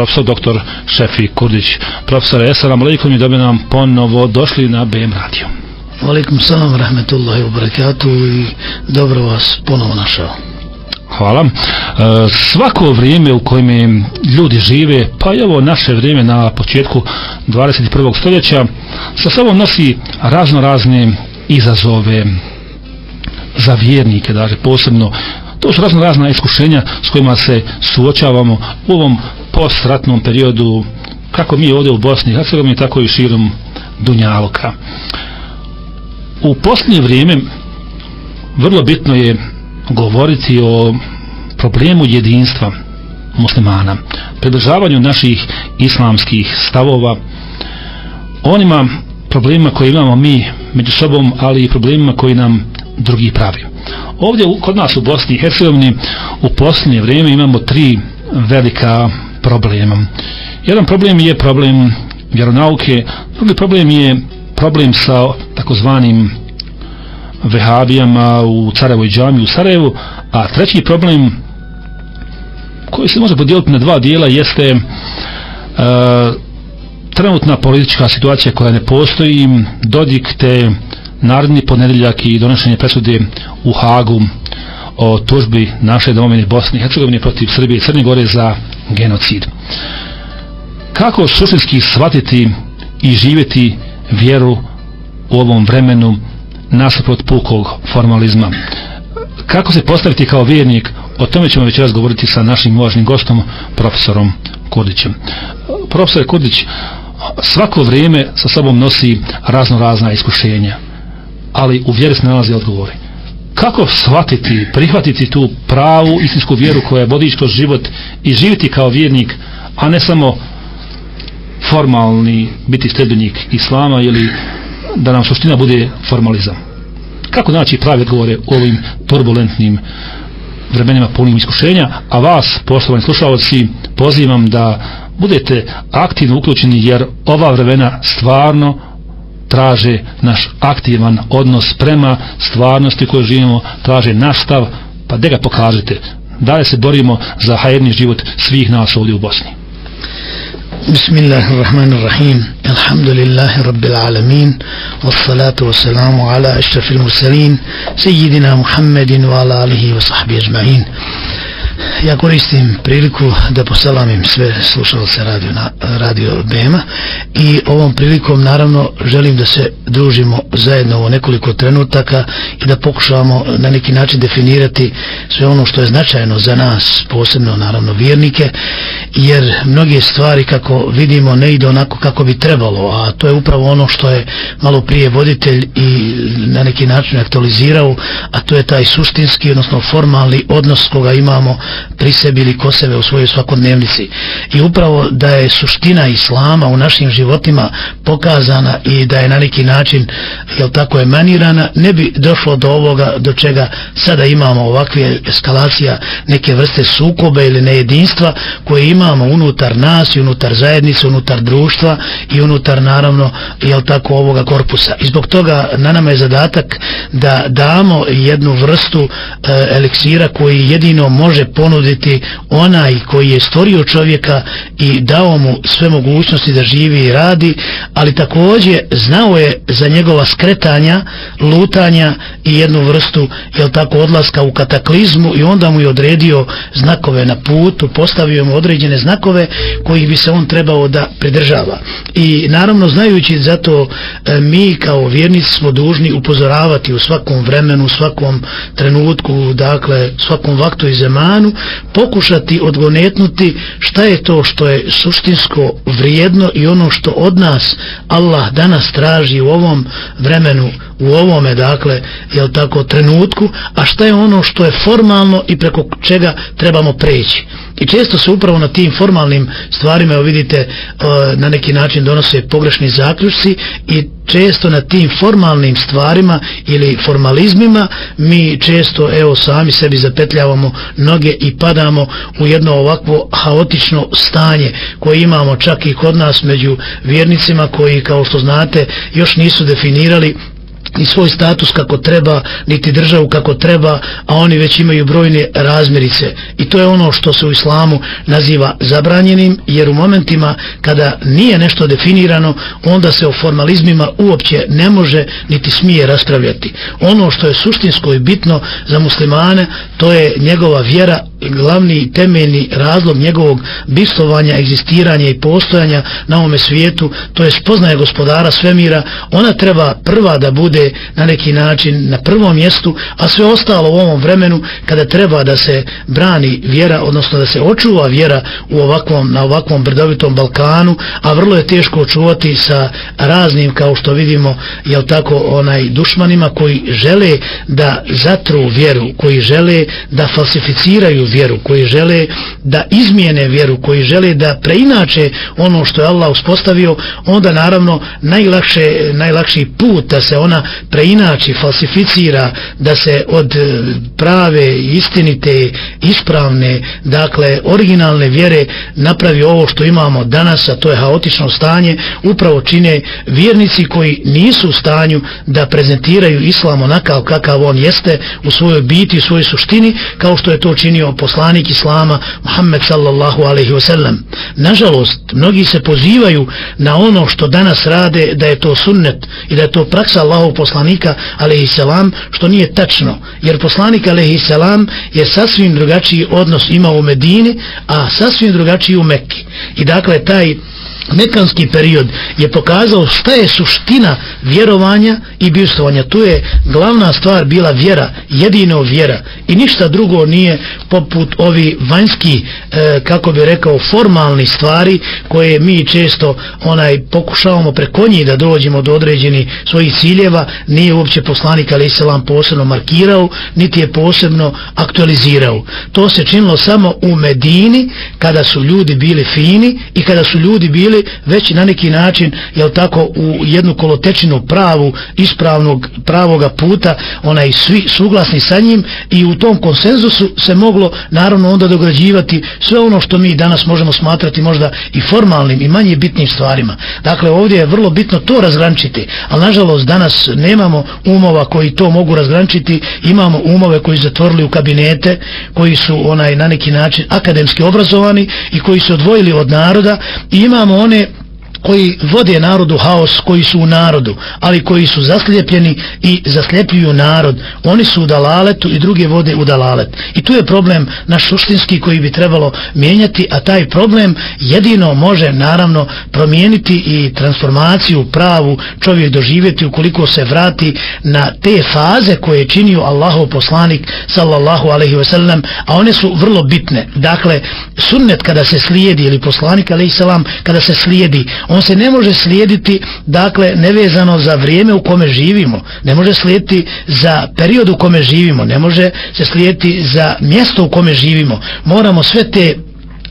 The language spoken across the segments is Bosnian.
profesor dr. Šefi Kurdić. Profesor, assalamu alaikum i dobro nam ponovo došli na BM radio. Alaikum salam, rahmetullahi wa barakatuh i dobro vas ponovo našao. Hvala. E, svako vrijeme u kojem ljudi žive, pa i ovo naše vrijeme na početku 21. stoljeća, sa sobom nosi razno razne izazove za vjernike, dakle posebno to su razno razna iskušenja s kojima se suočavamo u ovom postratnom periodu kako mi ovdje u Bosni i Hercegovini tako i širom Dunjaloka u posljednje vrijeme vrlo bitno je govoriti o problemu jedinstva muslimana pridržavanju naših islamskih stavova onima problemima koje imamo mi među sobom ali i problemima koji nam drugi pravi ovdje kod nas u Bosni i Hercegovini u posljednje vrijeme imamo tri velika problema. Jedan problem je problem vjeronauke drugi problem je problem sa takozvanim vehabijama u Carevoj džami u Sarajevu a treći problem koji se može podijeliti na dva dijela jeste e, trenutna politička situacija koja ne postoji dodik te narodni ponedeljak i donošenje presude u Hagu o tužbi naše domovine Bosne i Hercegovine protiv Srbije i Crne Gore za genocid. Kako suštinski shvatiti i živjeti vjeru u ovom vremenu nasuprot pukog formalizma? Kako se postaviti kao vjernik? O tome ćemo već razgovoriti sa našim uvažnim gostom, profesorom Kurdićem. Profesor Kurdić, svako vrijeme sa sobom nosi razno razna iskušenja ali u vjeri se nalazi odgovori. Kako shvatiti, prihvatiti tu pravu istinsku vjeru koja je vodič kroz život i živiti kao vjernik, a ne samo formalni biti sljedbenik islama ili da nam suština bude formalizam. Kako naći pravi odgovore u ovim turbulentnim vremenima punim iskušenja, a vas, poštovani slušalci, pozivam da budete aktivno uključeni jer ova vremena stvarno traže naš aktivan odnos prema stvarnosti koju živimo, traže naš stav, pa da ga pokažete. Dalje se borimo za hajedni život svih nas ovdje u Bosni. بسم الله الرحمن الرحيم الحمد لله رب العالمين والصلاة والسلام على أشرف المرسلين سيدنا محمد وعلى آله وصحبه أجمعين Ja koristim priliku da poselamim sve slušalce radio, na, radio BEMA i ovom prilikom naravno želim da se družimo zajedno u nekoliko trenutaka i da pokušavamo na neki način definirati sve ono što je značajno za nas, posebno naravno vjernike, jer mnoge stvari kako vidimo ne ide onako kako bi trebalo, a to je upravo ono što je malo prije voditelj i na neki način aktualizirao, a to je taj suštinski, odnosno formalni odnos koga imamo pri sebi ili kosebe u svojoj svakodnevnici. I upravo da je suština Islama u našim životima pokazana i da je na neki način jel tako je manirana, ne bi došlo do ovoga do čega sada imamo ovakve eskalacija neke vrste sukobe ili nejedinstva koje imamo unutar nas i unutar zajednice, unutar društva i unutar naravno jel tako ovoga korpusa. I zbog toga na nama je zadatak da damo jednu vrstu e, eliksira koji jedino može ponuditi onaj koji je stvorio čovjeka i dao mu sve mogućnosti da živi i radi, ali također znao je za njegova skretanja, lutanja i jednu vrstu, jel tako, odlaska u kataklizmu i onda mu je odredio znakove na putu, postavio mu određene znakove kojih bi se on trebao da pridržava. I naravno, znajući zato e, mi kao vjernici smo dužni upozoravati u svakom vremenu, u svakom trenutku, dakle, svakom vaktu i zemanu, pokušati odgonetnuti šta je to što je suštinsko vrijedno i ono što od nas Allah danas traži u ovom vremenu, u ovome dakle, jel tako, trenutku, a šta je ono što je formalno i preko čega trebamo preći. I često se upravo na tim formalnim stvarima, evo vidite, e, na neki način donose pogrešni zaključci i često na tim formalnim stvarima ili formalizmima mi često, evo, sami sebi zapetljavamo noge i padamo u jedno ovakvo haotično stanje koje imamo čak i kod nas među vjernicima koji, kao što znate, još nisu definirali ni svoj status kako treba, niti državu kako treba, a oni već imaju brojne razmirice. I to je ono što se u islamu naziva zabranjenim, jer u momentima kada nije nešto definirano, onda se o formalizmima uopće ne može niti smije raspravljati. Ono što je suštinsko i bitno za muslimane, to je njegova vjera, glavni i temeljni razlog njegovog bistovanja, egzistiranja i postojanja na ovome svijetu, to je spoznaje gospodara svemira, ona treba prva da bude na neki način na prvom mjestu, a sve ostalo u ovom vremenu kada treba da se brani vjera, odnosno da se očuva vjera u ovakvom, na ovakvom brdovitom Balkanu, a vrlo je teško očuvati sa raznim, kao što vidimo, jel tako, onaj dušmanima koji žele da zatru vjeru, koji žele da falsificiraju vjeru, koji žele da izmijene vjeru, koji žele da preinače ono što je Allah uspostavio, onda naravno najlakše, najlakši put da se ona preinači, falsificira, da se od eh, prave, istinite, ispravne, dakle, originalne vjere napravi ovo što imamo danas, a to je haotično stanje, upravo čine vjernici koji nisu u stanju da prezentiraju islam onakav kakav on jeste u svojoj biti, u svojoj suštini, kao što je to činio poslanik islama Muhammed sallallahu alaihi wasallam. Nažalost, mnogi se pozivaju na ono što danas rade da je to sunnet i da je to praksa Allahov poslanika alaihi što nije tačno, jer poslanik alaihi je sasvim drugačiji odnos imao u Medini, a sasvim drugačiji u Mekki. I dakle, taj Mekanski period je pokazao šta je suština vjerovanja i bivstovanja. Tu je glavna stvar bila vjera, jedino vjera i ništa drugo nije poput ovi vanjski, e, kako bi rekao, formalni stvari koje mi često onaj pokušavamo preko njih da dođemo do određenih svojih ciljeva, nije uopće poslanik ali se posebno markirao, niti je posebno aktualizirao. To se činilo samo u Medini kada su ljudi bili fini i kada su ljudi bili već na neki način jel tako u jednu kolotečinu pravu ispravnog pravoga puta onaj svi suglasni sa njim i u tom konsenzusu se moglo naravno onda dograđivati sve ono što mi danas možemo smatrati možda i formalnim i manje bitnim stvarima. Dakle ovdje je vrlo bitno to razgrančiti ali nažalost danas nemamo umova koji to mogu razgrančiti. Imamo umove koji zatvorili u kabinete koji su onaj na neki način akademski obrazovani i koji su odvojili od naroda. I imamo one koji vode narodu haos, koji su u narodu, ali koji su zaslijepljeni i zasljepljuju narod, oni su u dalaletu i druge vode u dalalet. I tu je problem naš suštinski koji bi trebalo mijenjati, a taj problem jedino može naravno promijeniti i transformaciju pravu čovjek doživjeti ukoliko se vrati na te faze koje je činio Allahov poslanik sallallahu alaihi wasallam, a one su vrlo bitne. Dakle, sunnet kada se slijedi ili poslanik alaihi salam kada se slijedi, on se ne može slijediti dakle nevezano za vrijeme u kome živimo. Ne može slijediti za period u kome živimo. Ne može se slijediti za mjesto u kome živimo. Moramo sve te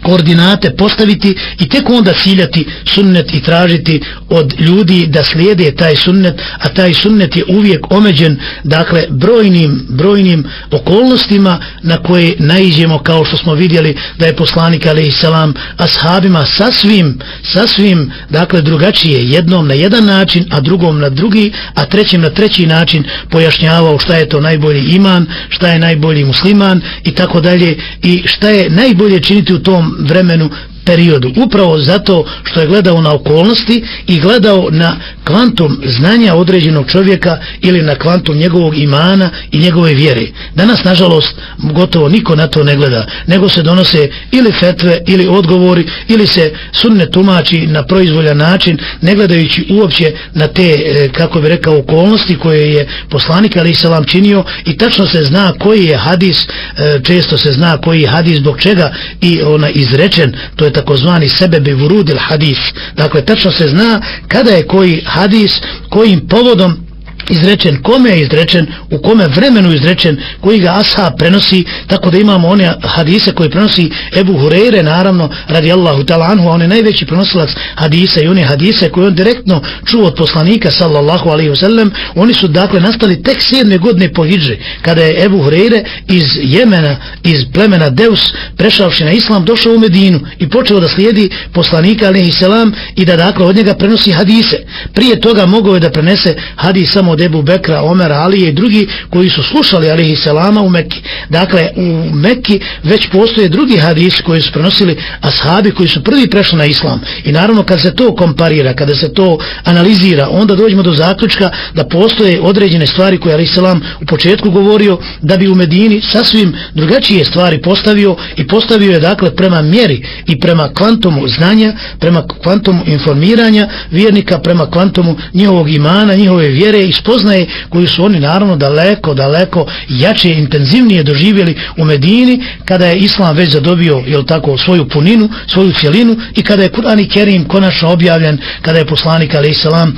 koordinate postaviti i tek onda ciljati sunnet i tražiti od ljudi da slijede taj sunnet, a taj sunnet je uvijek omeđen, dakle, brojnim, brojnim okolnostima na koje naiđemo, kao što smo vidjeli da je poslanik, alejhi selam ashabima sasvim, sasvim, dakle, drugačije, jednom na jedan način, a drugom na drugi, a trećim na treći način pojašnjavao šta je to najbolji iman, šta je najbolji musliman i tako dalje, i šta je najbolje činiti u tom vremenu periodu upravo zato što je gledao na okolnosti i gledao na kvantum znanja određenog čovjeka ili na kvantum njegovog imana i njegove vjere. Danas nažalost gotovo niko na to ne gleda, nego se donose ili fetve ili odgovori ili se sunne tumači na proizvoljan način ne gledajući uopće na te e, kako bi rekao okolnosti koje je poslanik ali se vam činio i tačno se zna koji je hadis e, često se zna koji je hadis zbog čega i ona izrečen to je takozvani sebebi vurudil hadis. Dakle, tačno se zna kada je koji hadis, kojim povodom izrečen, kome je izrečen, u kome vremenu izrečen, koji ga ashab prenosi, tako da imamo one hadise koje prenosi Ebu Hureyre, naravno, radi Allahu talanhu, a on je najveći prenosilac hadisa i one hadise koje on direktno čuo od poslanika, sallallahu alaihi wasallam, oni su dakle nastali tek sedme godine po Hidži, kada je Ebu Hureyre iz Jemena, iz plemena Deus, prešavši na Islam, došao u Medinu i počeo da slijedi poslanika, alaihi salam, i da dakle od njega prenosi hadise. Prije toga mogao je da prenese hadis samo od od Ebu Bekra, Omera, Alije i drugi koji su slušali alihi selama u Mekki. Dakle, u Mekki već postoje drugi hadisi koji su prenosili ashabi koji su prvi prešli na islam. I naravno kad se to komparira, kada se to analizira, onda dođemo do zaključka da postoje određene stvari koje alihi selam u početku govorio da bi u Medini sasvim drugačije stvari postavio i postavio je dakle prema mjeri i prema kvantumu znanja, prema kvantumu informiranja vjernika, prema kvantumu njihovog imana, njihove vjere i spoznaje koju su oni naravno daleko, daleko jače, intenzivnije doživjeli u Medini kada je Islam već zadobio jel tako, svoju puninu, svoju cijelinu i kada je Kur'an i Kerim konačno objavljen, kada je poslanik alaih salam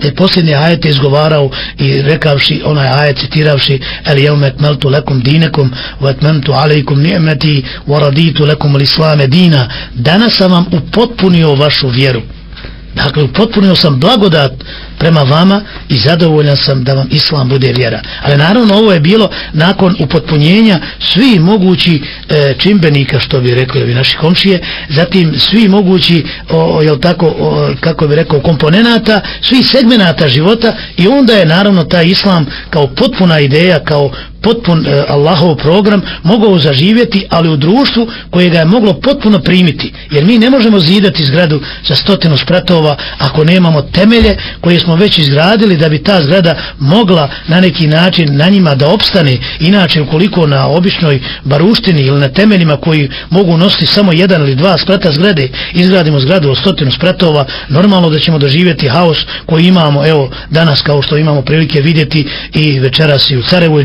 te posljednje ajete izgovarao i rekavši onaj ajet citiravši el jevme etmeltu lekum dinekum u etmentu alejkum ni'meti u raditu lekum l'islame dina. Danas sam vam upotpunio vašu vjeru. Dakle, potpunio sam blagodat prema vama i zadovoljan sam da vam islam bude vjera. Ali naravno ovo je bilo nakon upotpunjenja svi mogući e, čimbenika, što bi rekli ovi naši komšije, zatim svi mogući, o, jel tako, o, kako bi rekao, komponenata, svi segmenata života i onda je naravno taj islam kao potpuna ideja, kao potpun e, Allahov program mogao zaživjeti, ali u društvu koje ga je moglo potpuno primiti. Jer mi ne možemo zidati zgradu sa stotinu spratova ako nemamo temelje koje smo već izgradili da bi ta zgrada mogla na neki način na njima da opstane. Inače, ukoliko na običnoj baruštini ili na temeljima koji mogu nositi samo jedan ili dva sprata zgrade, izgradimo zgradu od stotinu spratova, normalno da ćemo doživjeti haos koji imamo, evo, danas kao što imamo prilike vidjeti i večeras i u Carevoj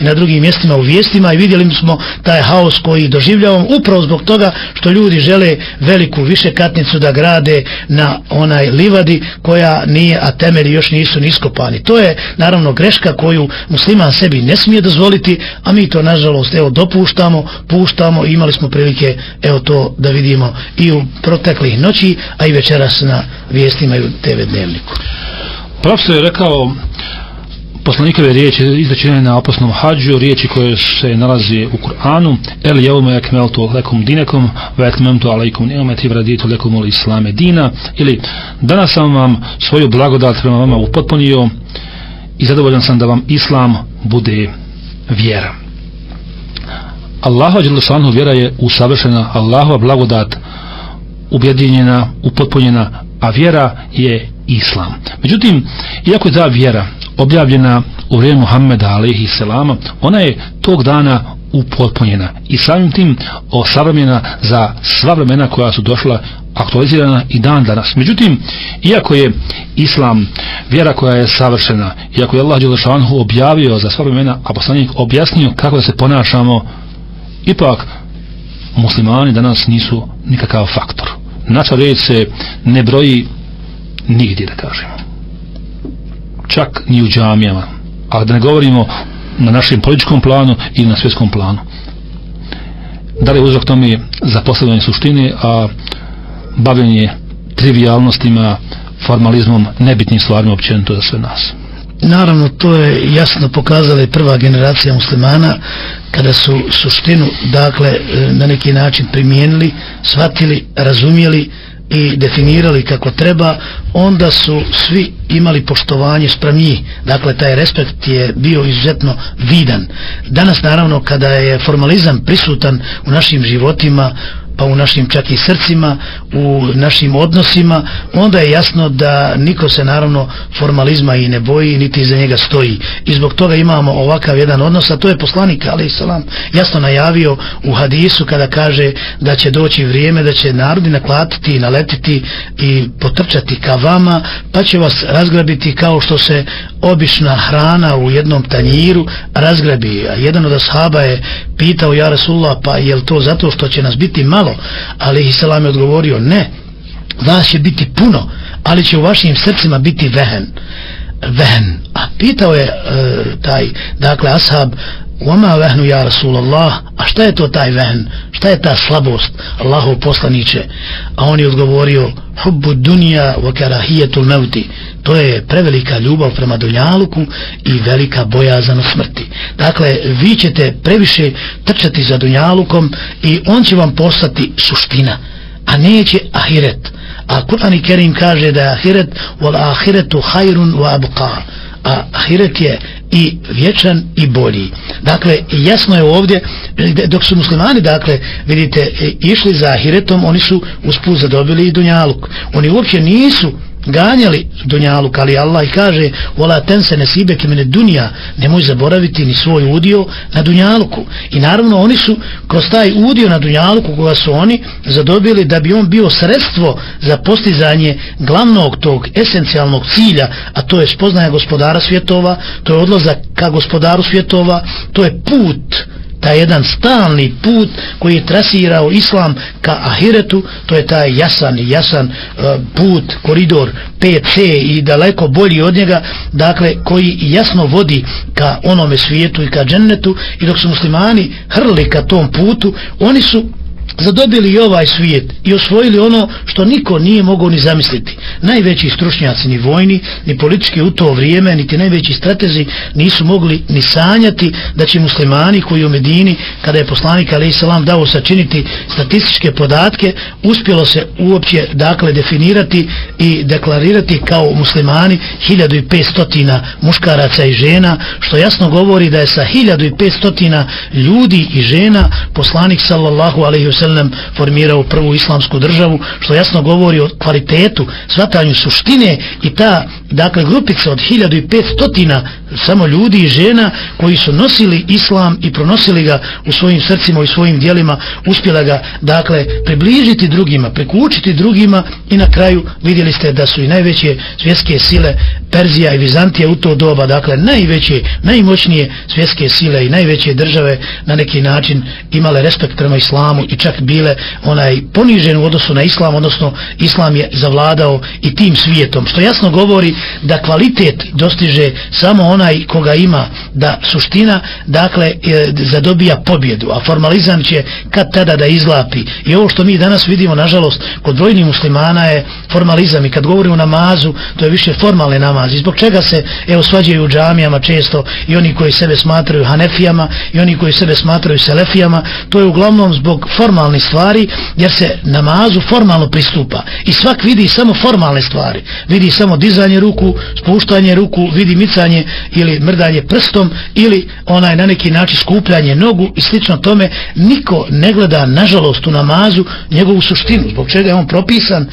i na drugim mjestima u vijestima i vidjeli smo taj haos koji doživljavam upravo zbog toga što ljudi žele veliku višekatnicu da grade na onaj livadi koja nije, a temelji još nisu niskopani. To je naravno greška koju musliman sebi ne smije dozvoliti, a mi to nažalost evo dopuštamo, puštamo i imali smo prilike evo to da vidimo i u proteklih noći, a i večeras na vijestima i u TV dnevniku. Profesor je rekao poslanikove riječi izrečene na opasnom hađu, riječi koje se nalazi u Kur'anu, el jevme ekmeltu lekum dinekom, ve ekmemtu alaikum ni'meti vraditu lekum ul islame dina, ili danas sam vam svoju blagodat prema vama upotpunio i zadovoljan sam da vam islam bude vjera. Allahova dželešanu vjera je usavršena, Allahova blagodat objedinjena, upotpunjena, a vjera je islam. Međutim, iako je ta vjera objavljena u vrijeme Muhammeda alaihi selama, ona je tog dana upotpunjena i samim tim osavremena za sva vremena koja su došla aktualizirana i dan danas. Međutim, iako je islam vjera koja je savršena, iako je Allah Đelešanhu objavio za sva vremena, a poslanik objasnio kako da se ponašamo, ipak muslimani danas nisu nikakav faktor. Naša reč se ne broji nigdje da kažemo. Čak ni u džamijama. A da ne govorimo na našem političkom planu i na svjetskom planu. Da li je uzrok tome zaposledanje suštine a bavljenje trivialnostima formalizmom nebitnim stvarima općenito za sve nas? Naravno, to je jasno pokazala i prva generacija muslimana kada su suštinu, dakle, e, na neki način primijenili, shvatili, razumijeli, i definirali kako treba, onda su svi imali poštovanje sprem njih. Dakle, taj respekt je bio izuzetno vidan. Danas, naravno, kada je formalizam prisutan u našim životima, pa u našim čak i srcima, u našim odnosima, onda je jasno da niko se naravno formalizma i ne boji, niti za njega stoji. I zbog toga imamo ovakav jedan odnos, a to je poslanik, ali salam, jasno najavio u hadisu kada kaže da će doći vrijeme, da će narodi naklatiti i naletiti i potrčati ka vama, pa će vas razgrabiti kao što se obična hrana u jednom tanjiru razgrabi. A jedan od ashaba je pitao, ja Rasulullah, pa je to zato što će nas biti malo? Malo, ali Isalam je odgovorio ne, vas će biti puno, ali će u vašim srcima biti vehen. Vehen. A pitao je e, taj, dakle, ashab, Oma vehnu ja Rasulallah, a šta je to taj vehn? Šta je ta slabost Allahov poslaniće? A on je odgovorio, hubbu dunja wa karahijetul mevti. To je prevelika ljubav prema dunjaluku i velika bojazan smrti. Dakle, vi ćete previše trčati za dunjalukom i on će vam postati suština, a neće ahiret. A Kur'an i Kerim kaže da je ahiret wal ahiretu hajrun wa abqa a ahiret je i vječan i bolji. Dakle, jasno je ovdje, dok su muslimani, dakle, vidite, e, išli za ahiretom, oni su usput zadobili i dunjaluk. Oni uopće nisu ganjali dunjalu ali Allah i kaže vola ten se nesibe kemene dunja nemoj zaboraviti ni svoj udio na dunjaluku. I naravno oni su kroz taj udio na dunjaluku koga su oni zadobili da bi on bio sredstvo za postizanje glavnog tog esencijalnog cilja a to je spoznaje gospodara svjetova to je odlazak ka gospodaru svjetova to je put taj jedan stalni put koji je trasirao islam ka ahiretu, to je taj jasan i jasan uh, put, koridor 5C i daleko bolji od njega, dakle, koji jasno vodi ka onome svijetu i ka džennetu. I dok su muslimani hrli ka tom putu, oni su zadobili i ovaj svijet i osvojili ono što niko nije mogao ni zamisliti. Najveći stručnjaci, ni vojni, ni politički u to vrijeme, niti najveći stratezi nisu mogli ni sanjati da će muslimani koji u Medini, kada je poslanik Ali Isalam dao sačiniti statističke podatke, uspjelo se uopće dakle definirati i deklarirati kao muslimani 1500 muškaraca i žena, što jasno govori da je sa 1500 ljudi i žena poslanik sallallahu alaihi wasallam sellem formirao prvu islamsku državu, što jasno govori o kvalitetu, svatanju suštine i ta, dakle, grupica od 1500 samo ljudi i žena koji su nosili islam i pronosili ga u svojim srcima i svojim dijelima, uspjela ga, dakle, približiti drugima, prekučiti drugima i na kraju vidjeli ste da su i najveće svjetske sile Perzija i Vizantija u to doba, dakle, najveće, najmoćnije svjetske sile i najveće države na neki način imale respekt prema islamu i čak bile onaj ponižen u odnosu na islam, odnosno islam je zavladao i tim svijetom, što jasno govori da kvalitet dostiže samo onaj koga ima, da suština dakle e, zadobija pobjedu, a formalizam će kad tada da izlapi. I ovo što mi danas vidimo nažalost kod brojnih muslimana je formalizam i kad govorimo o namazu, to je više formalni namaz. I zbog čega se evo svađaju u džamijama često i oni koji sebe smatraju hanefijama i oni koji sebe smatraju selefijama, to je uglavnom zbog formalnih stvari jer se namazu formalno pristupa. I svak vidi samo formalne stvari. Vidi samo dizanje ruku spuštanje ruku, vidi micanje ili mrdanje prstom ili onaj na neki način skupljanje nogu i slično tome. Niko ne gleda nažalost u namazu njegovu suštinu. Zbog čega je on propisan?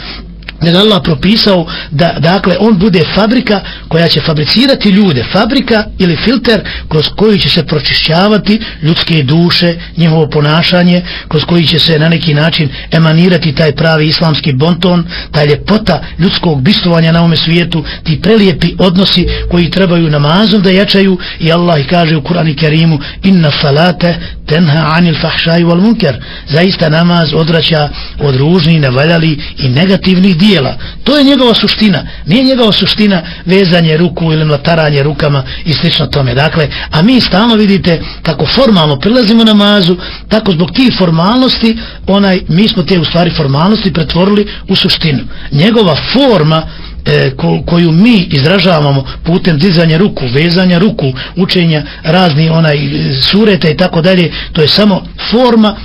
Nego Allah propisao da dakle on bude fabrika koja će fabricirati ljude. Fabrika ili filter kroz koji će se pročišćavati ljudske duše njihovo ponašanje kroz koji će se na neki način emanirati taj pravi islamski bonton taj ljepota ljudskog bistovanja na ovome svijetu ti prelijepi odnosi koji trebaju namazom da jačaju i Allah kaže u Kur'anu Kerimu inna salate tenha anil fahšaj wal munker zaista namaz odraća od ružnih, nevaljali i negativnih dijela. To je njegova suština. Nije njegova suština vezanje ruku ili nataranje rukama i slično tome. Dakle, a mi stalno vidite kako formalno prilazimo namazu tako zbog tih formalnosti onaj, mi smo te u stvari formalnosti pretvorili u suštinu. Njegova forma e, ko, koju mi izražavamo putem dizanja ruku, vezanja ruku, učenja razni onaj sureta i tako dalje, to je samo forma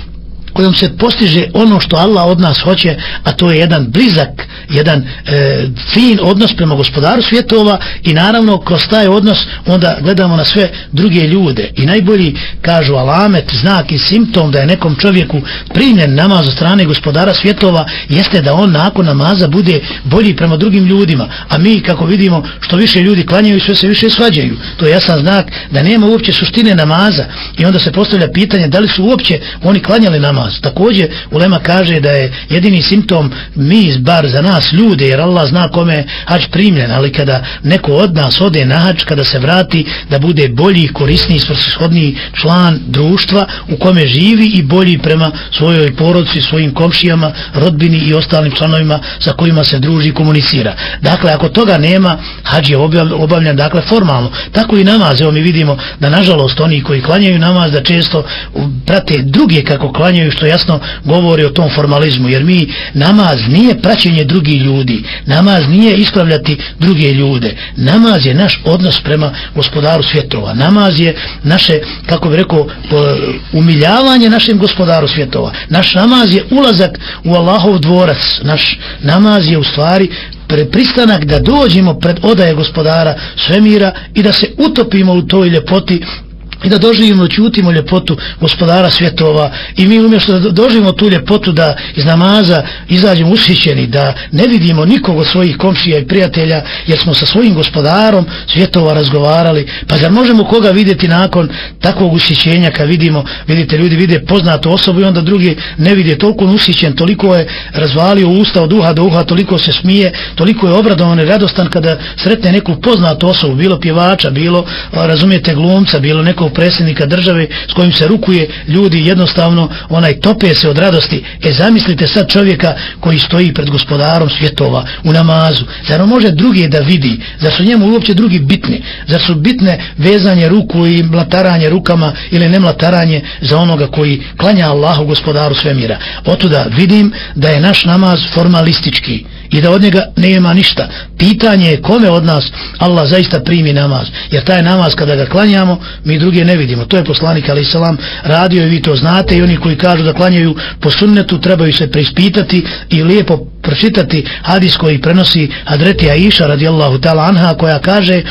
kojom se postiže ono što Allah od nas hoće, a to je jedan blizak, jedan e, fin odnos prema gospodaru svjetova i naravno kroz taj odnos onda gledamo na sve druge ljude. I najbolji kažu alamet, znak i simptom da je nekom čovjeku primljen namaz od strane gospodara svjetova jeste da on nakon namaza bude bolji prema drugim ljudima, a mi kako vidimo što više ljudi klanjaju sve se više svađaju, to je jasan znak da nema uopće suštine namaza. I onda se postavlja pitanje da li su uopće oni klanjali namaz namaz. Također Ulema kaže da je jedini simptom mi bar za nas ljude, jer Allah zna kome hač primljen, ali kada neko od nas ode na hač, kada se vrati da bude bolji, korisniji, svrshodniji član društva u kome živi i bolji prema svojoj porodci, svojim komšijama, rodbini i ostalim članovima sa kojima se druži i komunicira. Dakle, ako toga nema, hač je obavljan, dakle, formalno. Tako i namaz, evo mi vidimo da nažalost oni koji klanjaju namaz da često prate druge kako klanjaju što jasno govori o tom formalizmu, jer mi namaz nije praćenje drugih ljudi, namaz nije ispravljati druge ljude, namaz je naš odnos prema gospodaru svjetova, namaz je naše, kako bi rekao, umiljavanje našem gospodaru svjetova, naš namaz je ulazak u Allahov dvorac, naš namaz je u stvari pristanak da dođemo pred odaje gospodara svemira i da se utopimo u toj ljepoti i da doživimo, čutimo ljepotu gospodara svjetova. I mi umjesto da doživimo tu ljepotu da iz namaza izađemo ushićeni, da ne vidimo nikog od svojih komšija i prijatelja jer smo sa svojim gospodarom svjetova razgovarali, pa zar možemo koga vidjeti nakon takvog ushićenja kad vidimo, vidite ljudi vide poznatu osobu i onda drugi ne vide. Toliko ushićen, toliko je razvalio usta od uha do uha, toliko se smije, toliko je obradovan i radostan kada sretne neku poznatu osobu, bilo pjevača, bilo razumijete glumca, bilo nekog predsjednika države s kojim se rukuje ljudi jednostavno onaj tope se od radosti. E zamislite sad čovjeka koji stoji pred gospodarom svjetova u namazu. Zar on može drugi da vidi? Zar su njemu uopće drugi bitni? Zar su bitne vezanje ruku i mlataranje rukama ili nemlataranje za onoga koji klanja Allahu gospodaru svemira? Otuda vidim da je naš namaz formalistički i da od njega nema ništa. Pitanje je kome od nas Allah zaista primi namaz. Jer taj namaz kada ga klanjamo, mi druge ne vidimo. To je poslanik Ali Salam radio i vi to znate i oni koji kažu da klanjaju po sunnetu trebaju se preispitati i lijepo pročitati hadis koji prenosi Adreti Aisha radijallahu ta'ala anha koja kaže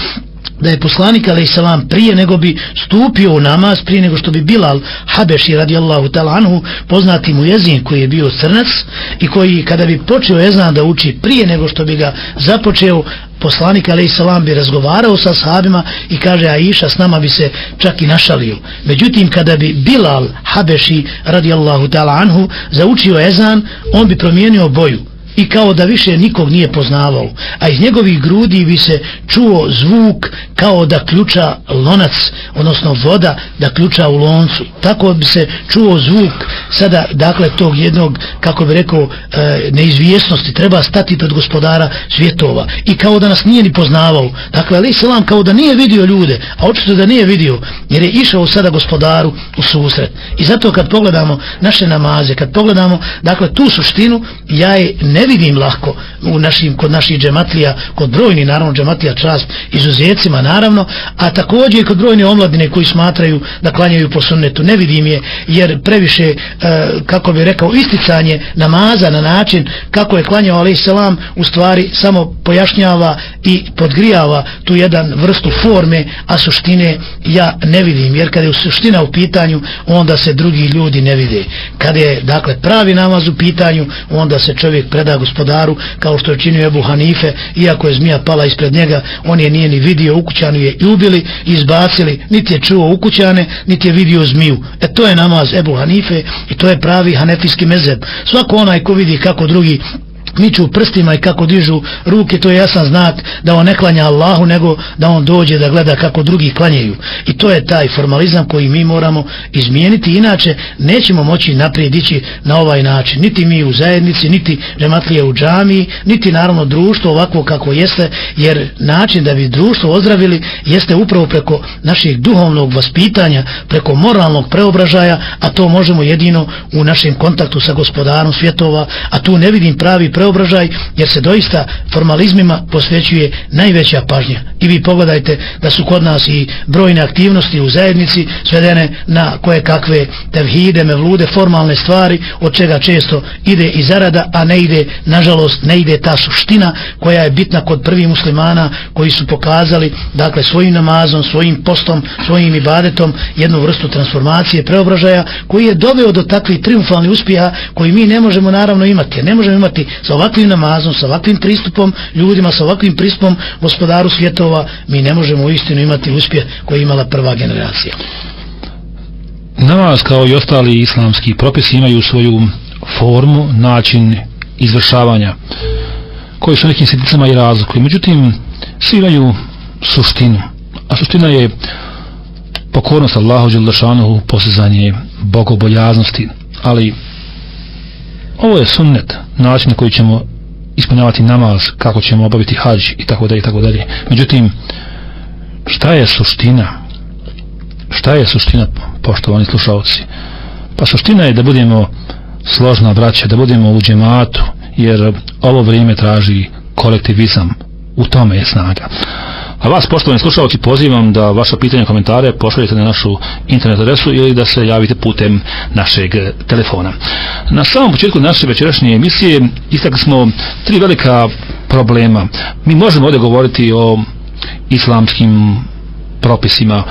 da je poslanik alejsalam prije nego bi stupio u namaz prije nego što bi Bilal Habeši radijallahu ta'ala anhu poznati mu jezin koji je bio crnac i koji kada bi počeo jezan da uči prije nego što bi ga započeo poslanik alejsalam bi razgovarao sa sahabima i kaže Aisha s nama bi se čak i našalio. Međutim kada bi Bilal Habeši radijallahu ta'ala anhu zaučio ezan on bi promijenio boju i kao da više nikog nije poznavao, a iz njegovih grudi bi se čuo zvuk kao da ključa lonac, odnosno voda da ključa u loncu. Tako bi se čuo zvuk sada, dakle, tog jednog, kako bi rekao, e, neizvjesnosti, treba stati pred gospodara svjetova i kao da nas nije ni poznavao. Dakle, ali selam kao da nije vidio ljude, a očito da nije vidio, jer je išao sada gospodaru u susret. I zato kad pogledamo naše namaze, kad pogledamo, dakle, tu suštinu, ja je ne vidim lahko u našim, kod naših džematlija, kod brojni naravno džematlija čast izuzetcima naravno, a također i kod brojne omladine koji smatraju da klanjaju po sunnetu. Ne vidim je jer previše, e, kako bi rekao, isticanje namaza na način kako je klanjao alaih selam u stvari samo pojašnjava i podgrijava tu jedan vrstu forme, a suštine ja ne vidim, jer kada je suština u pitanju, onda se drugi ljudi ne vide. Kada je, dakle, pravi namaz u pitanju, onda se čovjek preda gospodaru kao što je činio Ebu Hanife iako je zmija pala ispred njega on je nije ni vidio ukućanu je i ubili izbacili niti je čuo ukućane niti je vidio zmiju. E to je namaz Ebu Hanife i to je pravi hanefijski mezeb svako onaj ko vidi kako drugi miču prstima i kako dižu ruke, to je jasan znak da on ne klanja Allahu, nego da on dođe da gleda kako drugi klanjaju. I to je taj formalizam koji mi moramo izmijeniti, inače nećemo moći naprijed ići na ovaj način. Niti mi u zajednici, niti žematlije u džami, niti naravno društvo ovako kako jeste, jer način da bi društvo ozdravili jeste upravo preko naših duhovnog vaspitanja, preko moralnog preobražaja, a to možemo jedino u našem kontaktu sa gospodarom svjetova, a tu ne vidim pravi preobražaj jer se doista formalizmima posvećuje najveća pažnja. I vi pogledajte da su kod nas i brojne aktivnosti u zajednici svedene na koje kakve tevhide, mevlude, formalne stvari od čega često ide i zarada a ne ide, nažalost, ne ide ta suština koja je bitna kod prvih muslimana koji su pokazali dakle svojim namazom, svojim postom svojim ibadetom jednu vrstu transformacije, preobražaja koji je doveo do takvih triumfalnih uspjeha koji mi ne možemo naravno imati. Ne možemo imati sa ovakvim namazom, sa ovakvim pristupom ljudima, sa ovakvim pristupom gospodaru svjetova, mi ne možemo u istinu imati uspjeh koji je imala prva generacija. Namaz kao i ostali islamski propisi imaju svoju formu, način izvršavanja koji su nekim sjedicama i razlikuju. Međutim, svi imaju suštinu. A suština je pokornost Allahu Đeldašanohu, posezanje bogobojaznosti, ali ovo je sunnet, način koji ćemo ispunjavati namaz, kako ćemo obaviti hađ i tako dalje i tako dalje. Međutim, šta je suština? Šta je suština, poštovani slušalci? Pa suština je da budemo složna braća, da budemo u džematu, jer ovo vrijeme traži kolektivizam, u tome je snaga. A vas, poštovani slušalci, pozivam da vaša pitanja i komentare pošaljete na našu internet adresu ili da se javite putem našeg telefona. Na samom početku naše večerašnje emisije istakli smo tri velika problema. Mi možemo ovdje govoriti o islamskim propisima,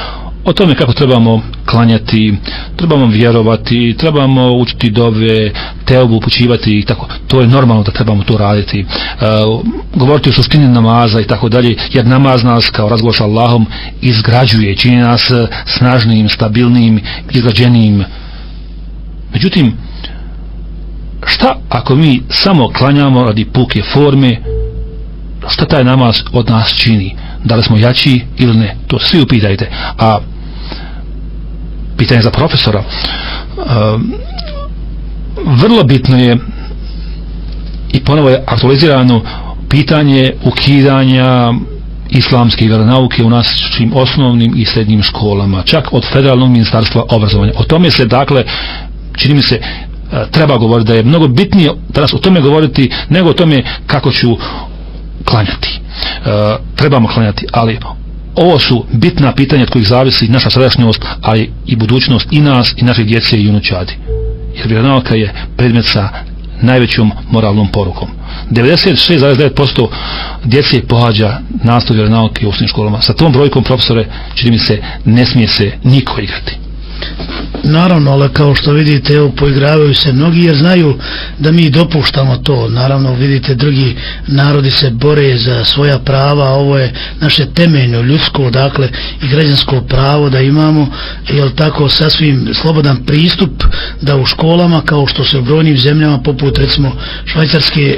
o tome kako trebamo klanjati, trebamo vjerovati, trebamo učiti dove, teobu upućivati i tako. To je normalno da trebamo to raditi. E, govoriti o suštini namaza i tako dalje, jer namaz nas kao razgovor sa Allahom izgrađuje, čini nas snažnim, stabilnim, izgrađenim. Međutim, šta ako mi samo klanjamo radi puke forme, šta taj namaz od nas čini? Da li smo jači ili ne? To svi upitajte. A pitanje za profesora uh, vrlo bitno je i ponovo je aktualizirano pitanje ukidanja islamske vjeronauke u našim osnovnim i srednjim školama, čak od federalnog ministarstva obrazovanja. O tome se, dakle, čini mi se, e, treba govoriti da je mnogo bitnije danas o tome govoriti nego o tome kako ću klanjati. Uh, trebamo klanjati, ali ovo su bitna pitanja od kojih zavisi naša sadašnjost, ali i budućnost i nas i naših djece i unučadi. Jer vjeronauka je predmet sa najvećom moralnom porukom. 96,9% djece pohađa nastav vjeronauke u osnovnim školama. Sa tom brojkom profesore, čini mi se, ne smije se niko igrati. Naravno, ali kao što vidite, evo, poigravaju se mnogi jer znaju da mi dopuštamo to. Naravno, vidite, drugi narodi se bore za svoja prava, ovo je naše temeljno ljudsko, dakle, i građansko pravo da imamo, jel tako, sasvim slobodan pristup da u školama, kao što se u brojnim zemljama, poput, recimo, Švajcarske,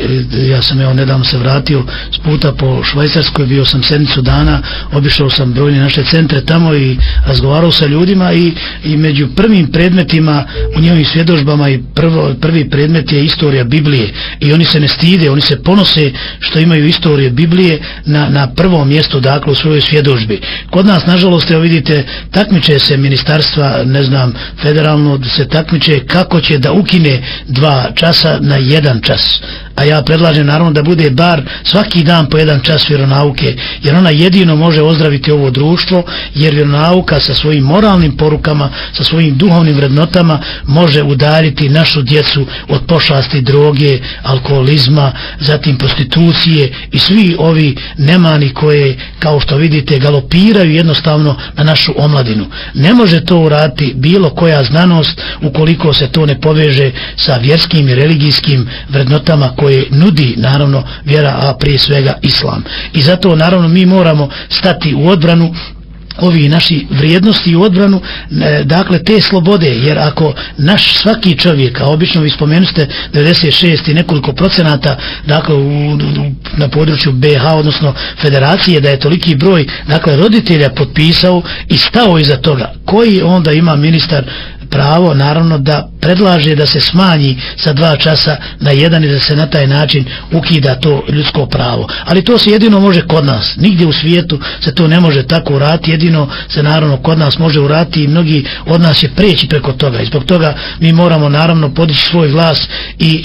ja sam, evo, nedavno se vratio s puta po Švajcarskoj, bio sam sedmicu dana, obišao sam brojne naše centre tamo i razgovarao sa ljudima i, i među prvim predmetima u njihovim svjedožbama i prvo, prvi predmet je istorija Biblije i oni se ne stide, oni se ponose što imaju istorije Biblije na, na prvom mjestu dakle u svojoj svjedožbi. Kod nas nažalost evo vidite takmiče se ministarstva ne znam federalno se takmiče kako će da ukine dva časa na jedan čas a ja predlažem naravno da bude bar svaki dan po jedan čas vjeronauke, jer ona jedino može ozdraviti ovo društvo, jer vjeronauka sa svojim moralnim porukama, sa svojim duhovnim vrednotama može udariti našu djecu od pošasti droge, alkoholizma, zatim prostitucije i svi ovi nemani koje, kao što vidite, galopiraju jednostavno na našu omladinu. Ne može to urati bilo koja znanost ukoliko se to ne poveže sa vjerskim i religijskim vrednotama koje nudi naravno vjera, a prije svega islam. I zato naravno mi moramo stati u odbranu ovi naši vrijednosti i odbranu e, dakle te slobode jer ako naš svaki čovjek a obično vi spomenuste 96 i nekoliko procenata dakle u, u, na području BH odnosno federacije da je toliki broj dakle roditelja potpisao i stao iza toga koji onda ima ministar pravo naravno da predlaže da se smanji sa dva časa na jedan i da se na taj način ukida to ljudsko pravo. Ali to se jedino može kod nas. Nigdje u svijetu se to ne može tako urati. Jedino se naravno kod nas može urati i mnogi od nas je preći preko toga. I zbog toga mi moramo naravno podići svoj glas i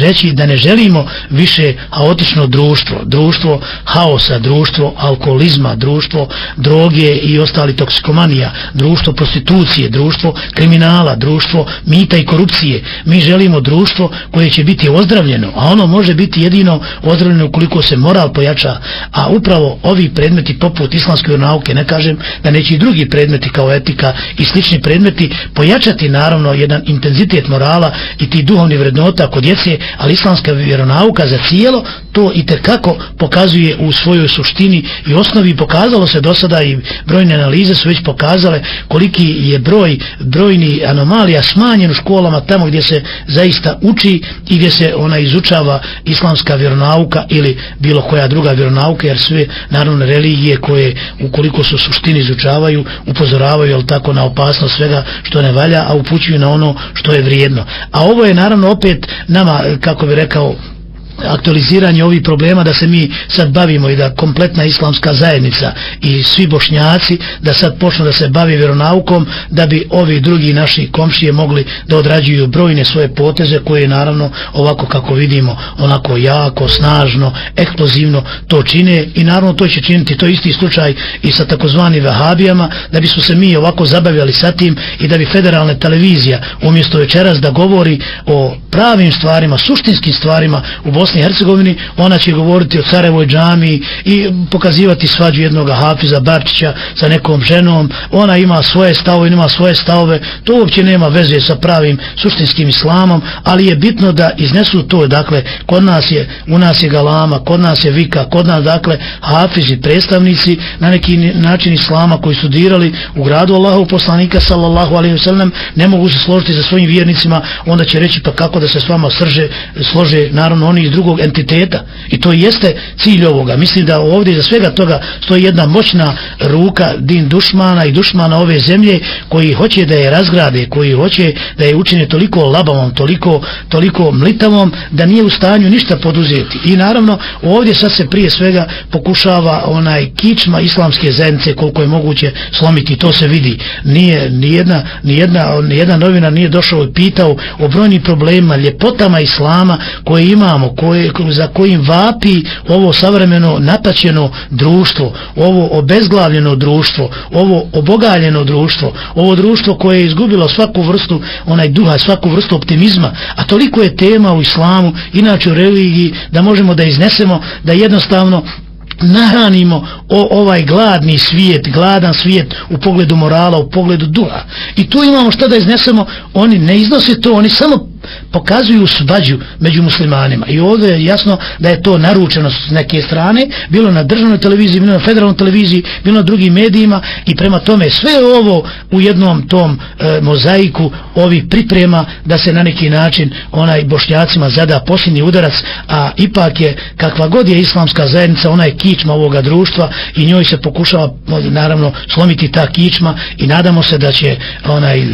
reći da ne želimo više haotično društvo. Društvo haosa, društvo alkoholizma, društvo droge i ostali toksikomanija, društvo prostitucije, društvo kriminala, društvo mita i korupcije. Mi želimo društvo koje će biti ozdravljeno, a ono može biti jedino ozdravljeno ukoliko se moral pojača, a upravo ovi predmeti poput islamske nauke, ne kažem da neće i drugi predmeti kao etika i slični predmeti pojačati naravno jedan intenzitet morala i ti duhovni vrednota kod djece, ali islamska vjeronauka za cijelo to i kako pokazuje u svojoj suštini i osnovi pokazalo se do sada i brojne analize su već pokazale koliki je broj brojni anomalija smanjen u školama tamo gdje se zaista uči i gdje se ona izučava islamska vjeronauka ili bilo koja druga vjeronauka jer sve naravno religije koje ukoliko su suštini izučavaju upozoravaju ali tako na opasnost svega što ne valja a upućuju na ono što je vrijedno. A ovo je naravno opet nama kako bi rekao aktualiziranje ovih problema da se mi sad bavimo i da kompletna islamska zajednica i svi bošnjaci da sad počnu da se bavi vjeronaukom da bi ovi drugi naši komšije mogli da odrađuju brojne svoje poteze koje naravno ovako kako vidimo onako jako, snažno, eksplozivno to čine i naravno to će činiti. To isti slučaj i sa takozvani vahabijama da bismo se mi ovako zabavljali sa tim i da bi federalna televizija umjesto večeras da govori o pravim stvarima, suštinskim stvarima u Bosni Bosni i Hercegovini, ona će govoriti o Carevoj džami i pokazivati svađu jednog Hafiza Barčića sa nekom ženom, ona ima svoje stavove, ima svoje stavove, to uopće nema veze sa pravim suštinskim islamom, ali je bitno da iznesu to, dakle, kod nas je, u nas je galama, kod nas je vika, kod nas, dakle, Hafizi, predstavnici na neki način islama koji su dirali u gradu Allahov poslanika, sallallahu alaihi wa sallam, ne mogu se složiti sa svojim vjernicima, onda će reći pa kako da se s vama srže, slože, naravno, oni iz drugog entiteta. I to jeste cilj ovoga. Mislim da ovdje za svega toga stoji jedna moćna ruka din dušmana i dušmana ove zemlje koji hoće da je razgrade, koji hoće da je učine toliko labavom, toliko, toliko mlitavom, da nije u stanju ništa poduzeti. I naravno, ovdje sad se prije svega pokušava onaj kičma islamske zajednice koliko je moguće slomiti, to se vidi. Nije, nijedna, nijedna, nijedna novina nije došao i pitao o brojnim problemima, ljepotama islama koje imamo, koje, za kojim vapi ovo savremeno natačeno društvo, ovo obezglavljeno društvo, ovo obogaljeno društvo, ovo društvo koje je izgubilo svaku vrstu onaj duha, svaku vrstu optimizma, a toliko je tema u islamu, inače u religiji, da možemo da iznesemo, da jednostavno nahranimo o, ovaj gladni svijet, gladan svijet u pogledu morala, u pogledu duha. I tu imamo šta da iznesemo, oni ne iznose to, oni samo pokazuju svađu među muslimanima. I ovdje je jasno da je to naručeno s neke strane bilo na državnoj televiziji, bilo na federalnoj televiziji bilo na drugim medijima i prema tome sve ovo u jednom tom e, mozaiku ovi priprema da se na neki način onaj bošnjacima zada posljednji udarac a ipak je kakva god je islamska zajednica ona je kičma ovoga društva i njoj se pokušava naravno slomiti ta kičma i nadamo se da će onaj e,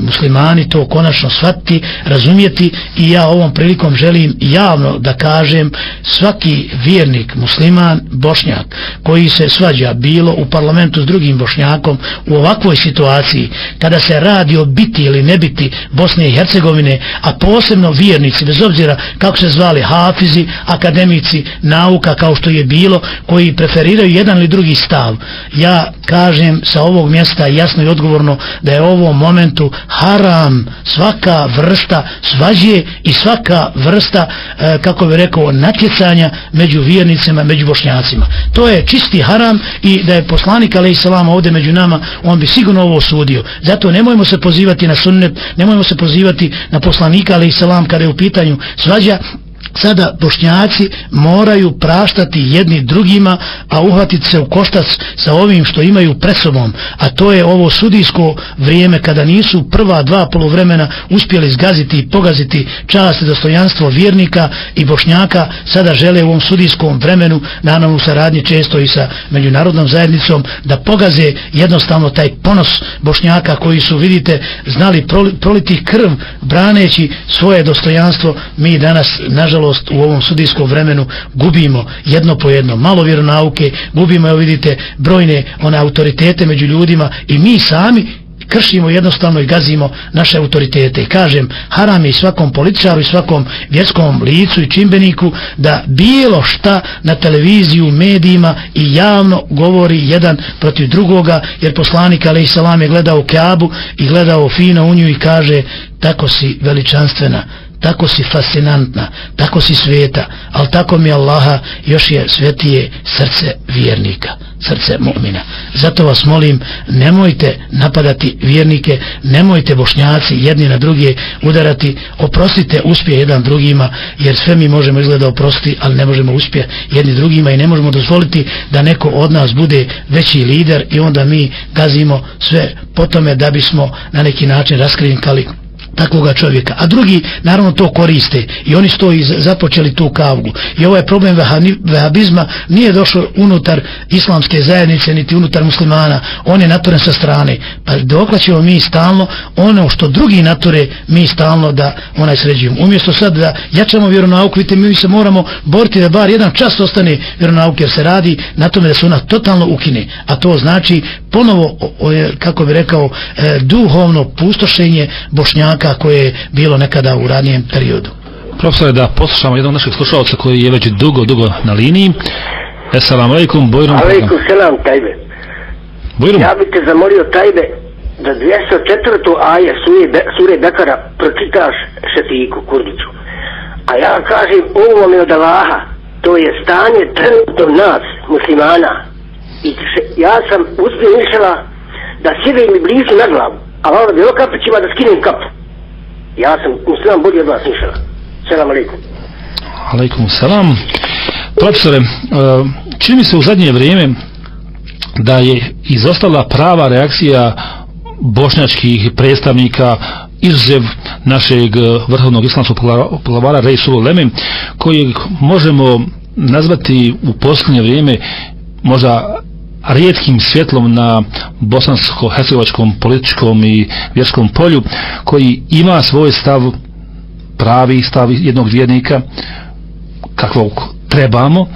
muslimani to konačno shvatiti razumijeti i ja ovom prilikom želim javno da kažem svaki vjernik, musliman, bošnjak koji se svađa bilo u parlamentu s drugim bošnjakom u ovakvoj situaciji kada se radi o biti ili ne biti Bosne i Hercegovine a posebno vjernici bez obzira kako se zvali hafizi, akademici nauka kao što je bilo koji preferiraju jedan ili drugi stav ja kažem sa ovog mjesta jasno i odgovorno da je u ovom momentu haram svaka vrsta svađe i svaka vrsta, e, kako bi rekao, natjecanja među vjernicima, među bošnjacima. To je čisti haram i da je poslanik alaih salama ovdje među nama, on bi sigurno ovo osudio. Zato nemojmo se pozivati na sunnet, nemojmo se pozivati na poslanika alaih salam kada je u pitanju svađa, sada bošnjaci moraju praštati jedni drugima, a uhvatiti se u koštac sa ovim što imaju presobom, a to je ovo sudijsko vrijeme kada nisu prva dva polovremena uspjeli zgaziti i pogaziti čast i dostojanstvo vjernika i bošnjaka, sada žele u ovom sudijskom vremenu, naravno u saradnji često i sa međunarodnom zajednicom, da pogaze jednostavno taj ponos bošnjaka koji su, vidite, znali proliti krv braneći svoje dostojanstvo, mi danas, nažalost, nažalost u ovom sudijskom vremenu gubimo jedno po jedno. Malo vjeronauke, gubimo evo vidite brojne one autoritete među ljudima i mi sami kršimo jednostavno i gazimo naše autoritete. I kažem haram je svakom političaru i svakom vjerskom licu i čimbeniku da bilo šta na televiziju, medijima i javno govori jedan protiv drugoga jer poslanik alaih salam je gledao Keabu i gledao fino u nju i kaže tako si veličanstvena tako si fascinantna, tako si sveta, ali tako mi Allaha još je svetije srce vjernika, srce mu'mina. Zato vas molim, nemojte napadati vjernike, nemojte bošnjaci jedni na druge udarati, oprostite uspije jedan drugima, jer sve mi možemo izgleda oprostiti, ali ne možemo uspije jedni drugima i ne možemo dozvoliti da neko od nas bude veći lider i onda mi gazimo sve po tome da bismo na neki način raskrinkali takvoga čovjeka. A drugi, naravno, to koriste i oni sto i započeli tu kavgu. I ovaj problem vehabizma nije došao unutar islamske zajednice, niti unutar muslimana. On je naturen sa strane. Pa dokle ćemo mi stalno ono što drugi nature mi stalno da onaj sređujemo. Umjesto sad da jačamo vjeronauku, vidite, mi se moramo boriti da bar jedan čas ostane vjeronauke, jer se radi na tome da se ona totalno ukine. A to znači ponovo, kako bi rekao, e, duhovno pustošenje bošnjaka kako je bilo nekada u ranijem periodu. Profesor, da poslušamo jednog našeg slušalca koji je već dugo, dugo na liniji. Assalamu alaikum, Bojrom. Alaikum selam, Tajbe. Bojrom. Ja bih te zamolio, Tajbe, da 204. aje sure, Be, sure Bekara pročitaš Šefiku, Kurdiću. A ja kažem, ovo mi od Allaha, to je stanje trenutno nas, muslimana. I se- ja sam uspio mišljala da sjede mi blizu na glavu, a malo bilo kapićima da skinem kapu. Ja sam musliman bolje od vas mišljala. Selam alaikum. Alaikum selam. Profesore, e, čini mi se u zadnje vrijeme da je izostala prava reakcija bošnjačkih predstavnika izuzev našeg e, vrhovnog islamskog poglavara Rejsu Leme kojeg možemo nazvati u posljednje vrijeme možda rijetkim svjetlom na bosansko-hercegovačkom političkom i vjerskom polju koji ima svoj stav pravi stav jednog vjernika kakvog trebamo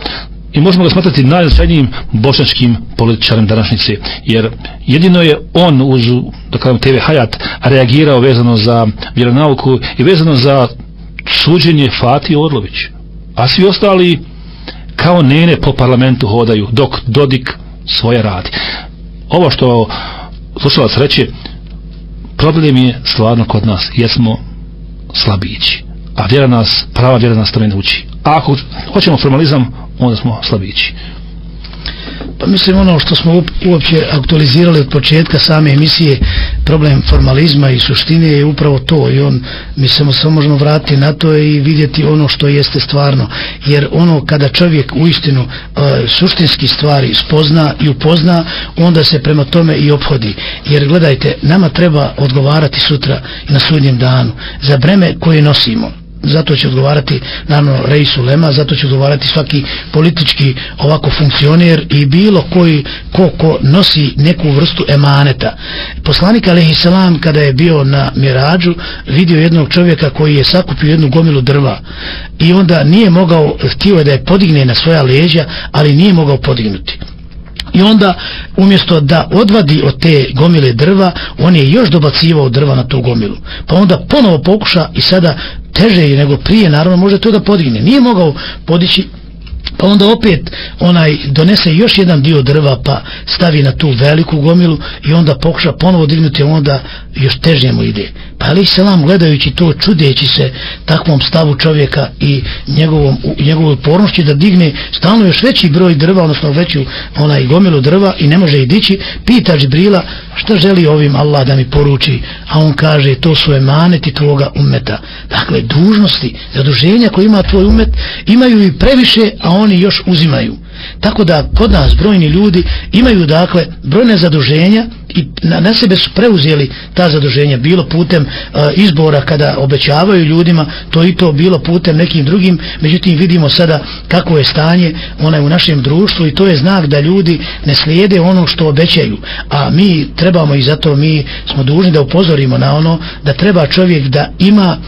i možemo ga smatrati najznačajnijim bošnjačkim političarem današnjice jer jedino je on uz da kažem TV Hayat reagirao vezano za vjeronauku i vezano za suđenje Fati Orlović a svi ostali kao nene po parlamentu hodaju dok Dodik svoje radi ovo što slušalac reći, problem je stvarno kod nas jesmo slabići a vjera nas, prava vjera nas tome ne uči. A ako hoćemo formalizam onda smo slabići. Pa mislim ono što smo uopće aktualizirali od početka same emisije, problem formalizma i suštine je upravo to i on, mi se samo možemo vratiti na to i vidjeti ono što jeste stvarno. Jer ono kada čovjek u istinu e, suštinski stvari spozna i upozna, onda se prema tome i ophodi. Jer gledajte, nama treba odgovarati sutra i na sudnjem danu za breme koje nosimo zato će odgovarati naravno Reis Ulema, zato će odgovarati svaki politički ovako funkcioner i bilo koji ko, ko nosi neku vrstu emaneta. Poslanik Alehi Salam kada je bio na Mirađu vidio jednog čovjeka koji je sakupio jednu gomilu drva i onda nije mogao, htio je da je podigne na svoja leđa, ali nije mogao podignuti. I onda umjesto da odvadi od te gomile drva, on je još dobacivao drva na tu gomilu. Pa onda ponovo pokuša i sada teže je nego prije, naravno može to da podigne. Nije mogao podići Pa onda opet onaj donese još jedan dio drva pa stavi na tu veliku gomilu i onda pokuša ponovo dignuti onda još težnje mu ide. Pa ali selam gledajući to čudeći se takvom stavu čovjeka i njegovom, njegovoj pornošći da digne stalno još veći broj drva, odnosno veću onaj gomilu drva i ne može ih dići, pita Džibrila šta želi ovim Allah da mi poruči, a on kaže to su emaneti tvoga umeta. Dakle, dužnosti, zaduženja koje ima tvoj umet, imaju i previše, a oni još uzimaju. Tako da kod nas brojni ljudi imaju dakle brojne zaduženja i na, na sebe su preuzeli ta zaduženja bilo putem e, izbora kada obećavaju ljudima to i to bilo putem nekim drugim. Međutim vidimo sada kako je stanje onaj u našem društvu i to je znak da ljudi ne slijede ono što obećaju. A mi trebamo i zato mi smo dužni da upozorimo na ono da treba čovjek da ima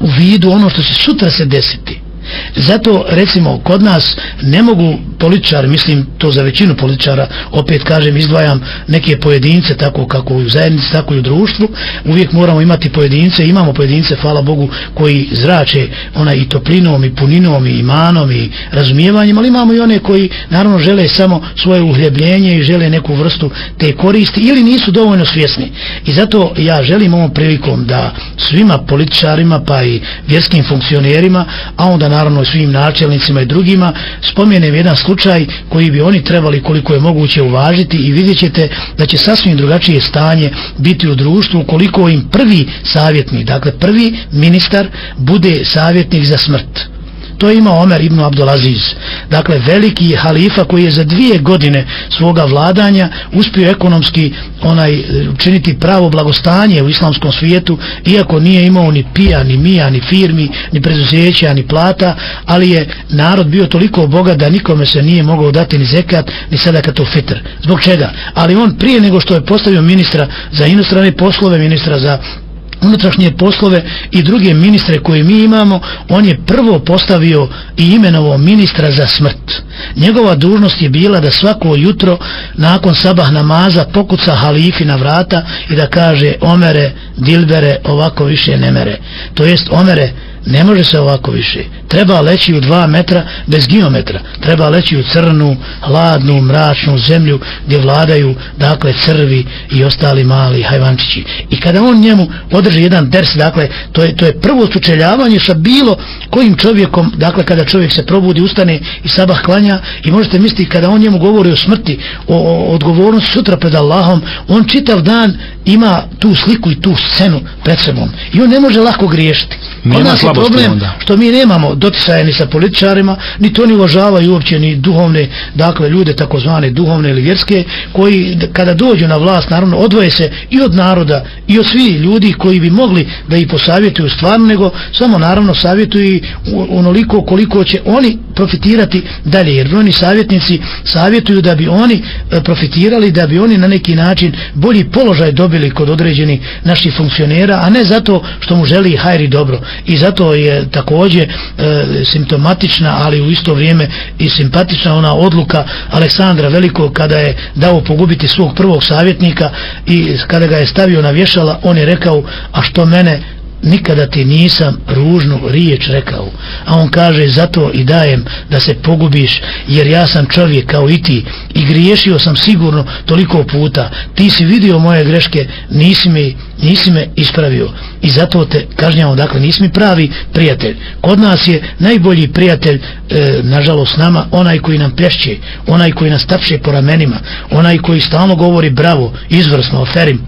u vidu ono što će sutra se desiti. Zato recimo kod nas ne mogu političari, mislim to za većinu političara, opet kažem izdvajam neke pojedince tako kako u zajednici, tako i u društvu, uvijek moramo imati pojedince, imamo pojedince, hvala Bogu, koji zrače onaj i toplinom i puninom i imanom i razumijevanjem, ali imamo i one koji naravno žele samo svoje uhljebljenje i žele neku vrstu te koristi ili nisu dovoljno svjesni. I zato ja želim ovom prilikom da svima političarima pa i vjerskim funkcionerima, a onda naravno svim načelnicima i drugima spomenem jedan slučaj koji bi oni trebali koliko je moguće uvažiti i vidjet ćete da će sasvim drugačije stanje biti u društvu koliko im prvi savjetnik, dakle prvi ministar bude savjetnik za smrt to ima Omer ibn Abdulaziz dakle veliki halifa koji je za dvije godine svoga vladanja uspio ekonomski onaj učiniti pravo blagostanje u islamskom svijetu iako nije imao ni pija, ni mija, ni firmi ni preduzeća, ni plata ali je narod bio toliko bogat da nikome se nije mogao dati ni zekat ni sadakatul fitr, zbog čega? ali on prije nego što je postavio ministra za inostrane poslove, ministra za unutrašnje poslove i druge ministre koje mi imamo, on je prvo postavio i imenovao ministra za smrt. Njegova dužnost je bila da svako jutro nakon sabah namaza pokuca halifi na vrata i da kaže Omere, Dilbere, ovako više ne mere. To jest Omere, ne može se ovako više. Treba leći u dva metra bez geometra. Treba leći u crnu, hladnu, mračnu zemlju gdje vladaju dakle crvi i ostali mali hajvančići. I kada on njemu održi jedan ders dakle to je, to je prvo sučeljavanje sa bilo kojim čovjekom dakle kada čovjek se probudi, ustane i sabah klanja. I možete misliti kada on njemu govori o smrti o, o odgovornosti sutra pred Allahom on čitav dan ima tu sliku i tu scenu pred sebom i on ne može lako griješiti. Nas je problem onda. što mi nemamo dotisaje ni sa političarima, ni to ni uvažavaju uopće ni duhovne, dakle ljude takozvane duhovne ili vjerske, koji kada dođu na vlast, naravno odvoje se i od naroda i od svih ljudi koji bi mogli da ih posavjetuju stvarno, nego samo naravno savjetuju onoliko koliko će oni profitirati dalje, jer oni savjetnici savjetuju da bi oni e, profitirali, da bi oni na neki način bolji položaj dobili kod određenih naših funkcionera, a ne zato što mu želi hajri dobro i zato je također e, simptomatična ali u isto vrijeme i simpatična ona odluka Aleksandra Velikog kada je dao pogubiti svog prvog savjetnika i kada ga je stavio na vješala on je rekao a što mene nikada ti nisam ružnu riječ rekao a on kaže zato i dajem da se pogubiš jer ja sam čovjek kao i ti i griješio sam sigurno toliko puta. Ti si vidio moje greške nisi me, nisi me ispravio i zato te kažnjamo dakle nisi mi pravi prijatelj. Kod nas je najbolji prijatelj e, nažalost nama onaj koji nam plješće onaj koji nas tapše po ramenima onaj koji stalno govori bravo izvrsno oferim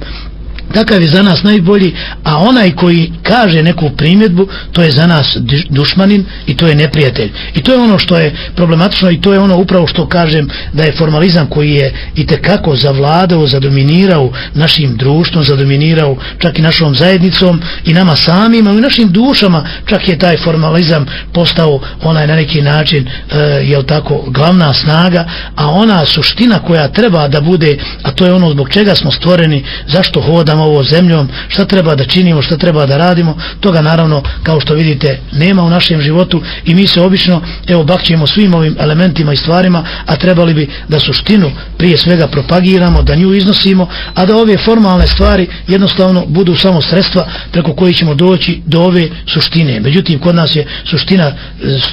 takav je za nas najbolji, a onaj koji kaže neku primjedbu, to je za nas dušmanin i to je neprijatelj. I to je ono što je problematično i to je ono upravo što kažem da je formalizam koji je i tekako zavladao, zadominirao našim društvom, zadominirao čak i našom zajednicom i nama samima i našim dušama, čak je taj formalizam postao onaj na neki način, e, jel tako, glavna snaga, a ona suština koja treba da bude, a to je ono zbog čega smo stvoreni, zašto hodamo upravljamo ovo zemljom, šta treba da činimo, šta treba da radimo, toga naravno, kao što vidite, nema u našem životu i mi se obično, evo, bakćemo svim ovim elementima i stvarima, a trebali bi da suštinu prije svega propagiramo, da nju iznosimo, a da ove formalne stvari jednostavno budu samo sredstva preko koji ćemo doći do ove suštine. Međutim, kod nas je suština e,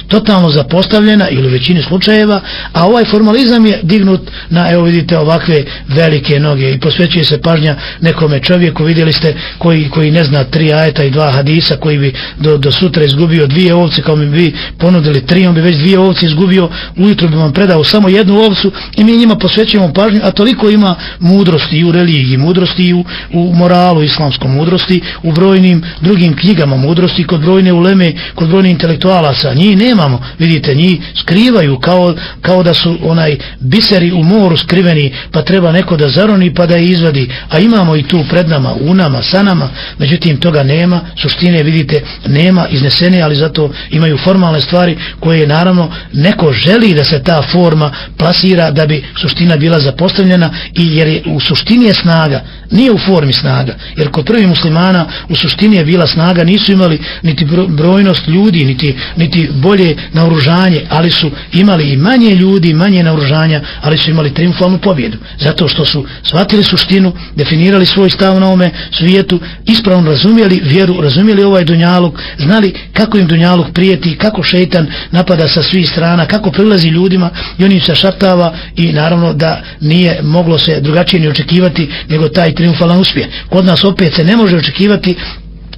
totalno zapostavljena ili u većini slučajeva, a ovaj formalizam je dignut na, evo vidite, ovakve velike noge i posvećuje se pažnja nekome čovjeku čovjeku vidjeli ste koji, koji ne zna tri ajeta i dva hadisa koji bi do, do sutra izgubio dvije ovce kao mi bi ponudili tri, on bi već dvije ovce izgubio ujutro bi vam predao samo jednu ovcu i mi njima posvećujemo pažnju a toliko ima mudrosti i u religiji mudrosti i u, u moralu islamskom mudrosti u brojnim drugim knjigama mudrosti kod brojne uleme kod brojne intelektualaca njih nemamo. Vidite njih skrivaju kao, kao da su onaj biseri u moru skriveni pa treba neko da zaroni pa da je izvadi. A imamo i tu pred nama, u nama, sa nama, međutim toga nema, suštine vidite nema iznesene, ali zato imaju formalne stvari koje naravno neko želi da se ta forma plasira da bi suština bila zapostavljena i jer je u suštini je snaga, nije u formi snaga, jer kod prvi muslimana u suštini je bila snaga, nisu imali niti brojnost ljudi, niti, niti bolje naoružanje, ali su imali i manje ljudi, manje naoružanja, ali su imali triumfalnu pobjedu, zato što su shvatili suštinu, definirali svoj stav na ovome svijetu, ispravno razumijeli vjeru, razumijeli ovaj dunjaluk, znali kako im dunjaluk prijeti, kako šeitan napada sa svih strana, kako prilazi ljudima i onim se šaptava i naravno da nije moglo se drugačije ni očekivati nego taj triumfalan uspjeh. Kod nas opet se ne može očekivati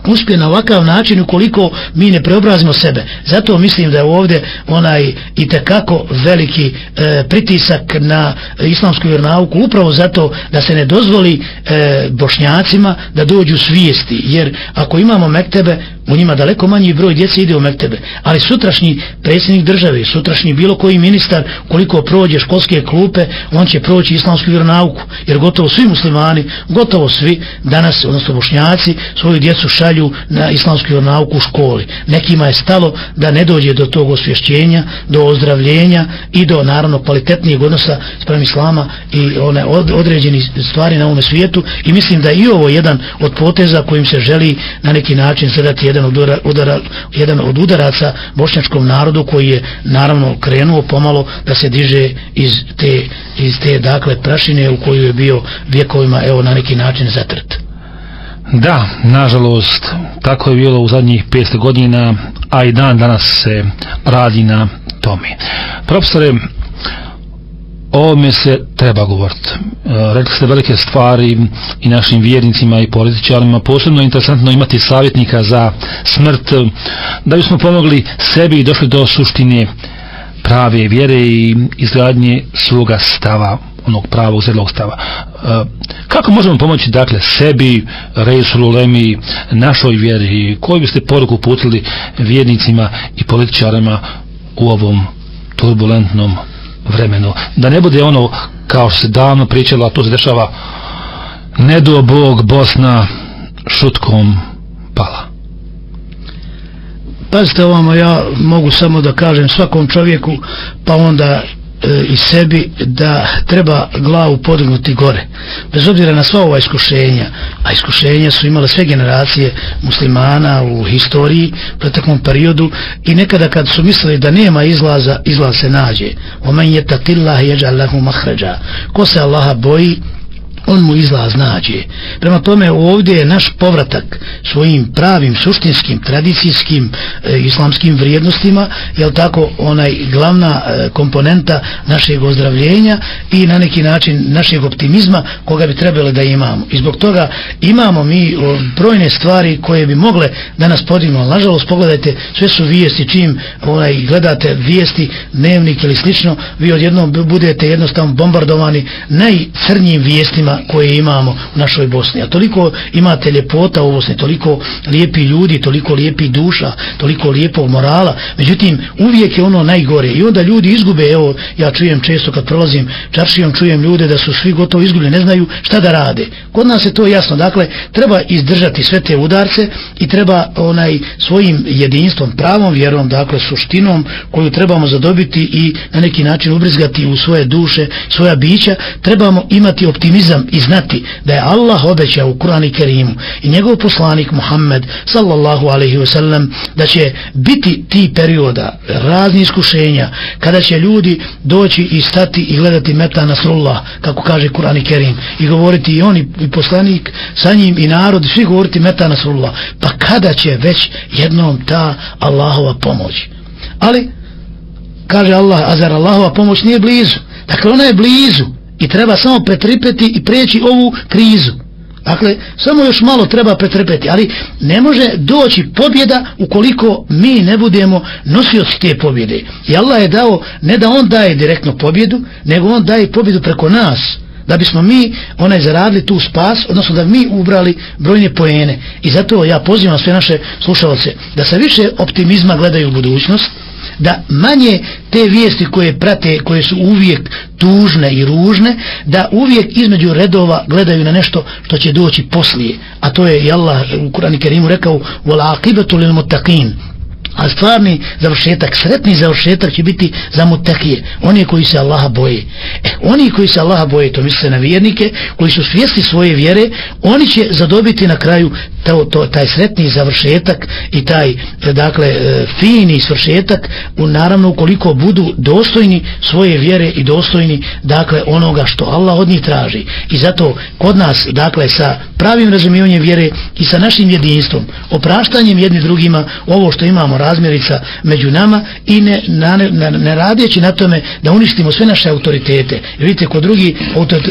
uspije na ovakav način ukoliko mi ne preobrazimo sebe. Zato mislim da je ovdje onaj i tekako veliki e, pritisak na islamsku vjernauku upravo zato da se ne dozvoli e, bošnjacima da dođu svijesti. Jer ako imamo mektebe, u njima daleko manji broj djece ide u mektebe. Ali sutrašnji predsjednik države, sutrašnji bilo koji ministar, koliko prođe školske klupe, on će proći islamsku vjeronauku, Jer gotovo svi muslimani, gotovo svi danas, odnosno bošnjaci, svoju djecu šalju na islamsku vjeronauku u školi. Nekima je stalo da ne dođe do tog osvješćenja, do ozdravljenja i do naravno kvalitetnijeg odnosa sprem islama i one određeni stvari na ovom svijetu i mislim da i ovo jedan od poteza kojim se želi na neki način zadati jedan od, udara, udara, jedan od udaraca bošnjačkom narodu koji je naravno krenuo pomalo da se diže iz te, iz te dakle prašine u koju je bio vjekovima evo na neki način zatrt. Da, nažalost, tako je bilo u zadnjih 500 godina, a i dan danas se radi na tome. Profesore, ovome se treba govoriti. E, rekli ste velike stvari i našim vjernicima i političarima. Posebno je interesantno imati savjetnika za smrt, da bismo pomogli sebi i došli do suštine prave vjere i izgradnje svoga stava onog pravog zredlog stava. E, kako možemo pomoći dakle sebi, Rejsululemi, našoj vjeri, koju biste poruku putili vjernicima i političarima u ovom turbulentnom vremenu? Da ne bude ono kao što se davno pričalo, a to se dešava ne do Bog Bosna šutkom pala. Pazite ovamo, ja mogu samo da kažem svakom čovjeku, pa onda E, i sebi da treba glavu podignuti gore. Bez obzira na sva ova iskušenja a iskušenja su imale sve generacije muslimana u historiji u takvom periodu i nekada kad su mislili da nema izlaza izlaz se nađe. Omen je tatillah jeđa lahu mahređa ko se Allaha boji on mu izlaz nađe. Prema tome ovdje je naš povratak svojim pravim, suštinskim, tradicijskim e, islamskim vrijednostima, je tako onaj glavna e, komponenta našeg ozdravljenja i na neki način našeg optimizma koga bi trebalo da imamo. I zbog toga imamo mi brojne stvari koje bi mogle da nas podignu. Nažalost, pogledajte, sve su vijesti čim onaj, gledate vijesti, dnevnik ili slično, vi odjednom budete jednostavno bombardovani najcrnjim vijestima koje imamo u našoj Bosni. A toliko imate ljepota u Bosni, toliko lijepi ljudi, toliko lijepi duša, toliko lijepog morala. Međutim, uvijek je ono najgore. I onda ljudi izgube, evo, ja čujem često kad prolazim čaršijom, čujem ljude da su svi gotovo izgubili, ne znaju šta da rade. Kod nas je to jasno. Dakle, treba izdržati sve te udarce i treba onaj svojim jedinstvom, pravom vjerom, dakle, suštinom koju trebamo zadobiti i na neki način ubrizgati u svoje duše, svoja bića, trebamo imati optimizam i znati da je Allah obećao u Kur'anu i Kerimu i njegov poslanik Muhammed sallallahu alaihi wa da će biti ti perioda razni iskušenja kada će ljudi doći i stati i gledati meta Nasrullah kako kaže Kur'an i Kerim i govoriti i oni i poslanik sa njim i narod svi govoriti meta Nasrullah. Pa kada će već jednom ta Allahova pomoć? Ali kaže Allah azar Allahova pomoć nije blizu. Dakle ona je blizu i treba samo pretrpeti i preći ovu krizu. Dakle, samo još malo treba pretrpeti, ali ne može doći pobjeda ukoliko mi ne budemo nosioci te pobjede. I Allah je dao, ne da on daje direktno pobjedu, nego on daje pobjedu preko nas, da bismo mi onaj zaradili tu spas, odnosno da mi ubrali brojne poene. I zato ja pozivam sve naše slušalce da se više optimizma gledaju u budućnost, da manje te vijesti koje prate, koje su uvijek tužne i ružne, da uvijek između redova gledaju na nešto što će doći poslije. A to je i Allah u Kurani Kerimu rekao وَلَا عَقِبَتُ لِلْمُتَّقِينَ a stvarni završetak, sretni završetak će biti za mutakije, oni koji se Allaha boje. E, oni koji se Allaha boje, to misle na vjernike, koji su svjesni svoje vjere, oni će zadobiti na kraju to, to, taj sretni završetak i taj, e, dakle, e, fini svršetak, u, naravno ukoliko budu dostojni svoje vjere i dostojni, dakle, onoga što Allah od njih traži. I zato kod nas, dakle, sa pravim razumijevanjem vjere i sa našim jedinstvom, opraštanjem jedni drugima, ovo što imamo razmjerica među nama i ne, na, na, ne radijeći na tome da uništimo sve naše autoritete. Jer vidite, kod drugi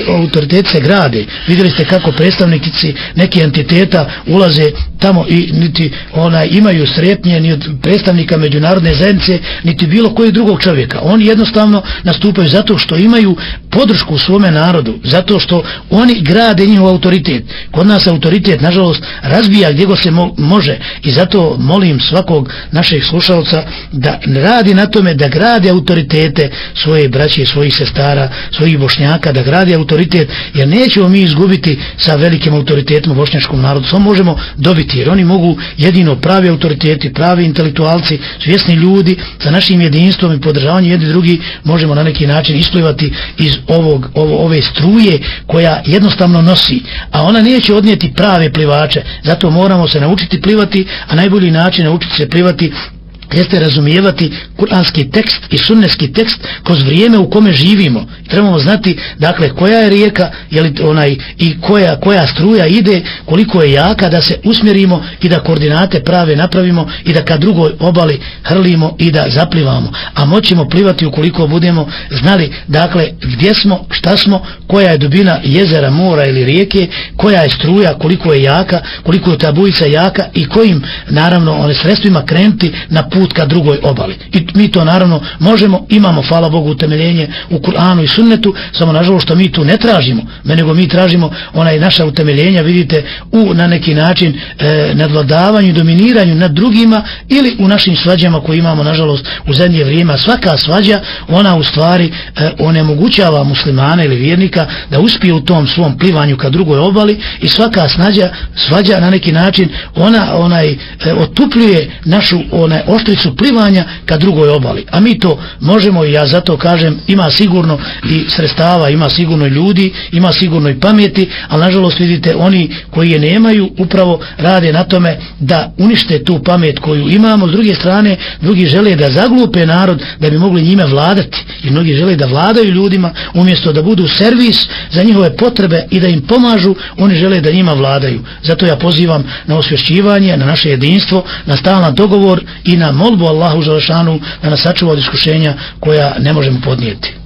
autoritete se grade. Vidjeli ste kako predstavnici neke entiteta ulaze tamo i niti ona imaju sretnje ni od predstavnika međunarodne zajednice, niti bilo kojeg drugog čovjeka. Oni jednostavno nastupaju zato što imaju podršku u svome narodu, zato što oni grade njihov autoritet. Kod nas autoritet, nažalost, razbija gdje go se mo može i zato molim svakog naših slušalca da radi na tome da gradi autoritete svoje braće, svojih sestara, svojih bošnjaka, da gradi autoritet, jer nećemo mi izgubiti sa velikim autoritetom u bošnjačkom narodu, samo možemo dobiti, jer oni mogu jedino pravi autoriteti, pravi intelektualci, svjesni ljudi, sa našim jedinstvom i podržavanjem jedni drugi, možemo na neki način isplivati iz ovog, ovo, ove struje koja jednostavno nosi, a ona neće odnijeti prave plivače, zato moramo se naučiti plivati, a najbolji način naučiti se plivati belief jeste razumijevati kuranski tekst i sunneski tekst kroz vrijeme u kome živimo. Trebamo znati, dakle, koja je rijeka je li onaj, i koja, koja struja ide, koliko je jaka da se usmjerimo i da koordinate prave napravimo i da ka drugoj obali hrlimo i da zaplivamo. A moćemo plivati ukoliko budemo znali, dakle, gdje smo, šta smo, koja je dubina jezera, mora ili rijeke, koja je struja, koliko je jaka, koliko je ta bujica jaka i kojim, naravno, one sredstvima krenuti na put ka drugoj obali. I mi to, naravno, možemo, imamo, hvala Bogu, utemeljenje u Kur'anu i sunnetu, samo nažalost što mi tu ne tražimo, nego mi tražimo onaj naša utemeljenja, vidite, u na neki način e, nadvladavanju, dominiranju nad drugima ili u našim svađama koje imamo, nažalost, u zadnje vrijeme. Svaka svađa, ona u stvari e, onemogućava muslimana ili vjernika da uspije u tom svom plivanju ka drugoj obali i svaka snađa, svađa na neki način, ona onaj e, otupljuje našu onaj oštricu plivanja ka drugoj obali. A mi to možemo i ja zato kažem, ima sigurno i sredstava, ima sigurno i ljudi, ima sigurno i pameti, ali nažalost vidite, oni koji je nemaju, upravo rade na tome da unište tu pamet koju imamo. S druge strane, drugi žele da zaglupe narod da bi mogli njime vladati. I mnogi žele da vladaju ljudima umjesto da budu servis za njihove potrebe i da im pomažu, oni žele da njima vladaju. Zato ja pozivam na osvješćivanje, na naše jedinstvo, na stalan dogovor i na molbu Allahu Želešanu da nas sačuva od iskušenja koja ne možemo podnijeti.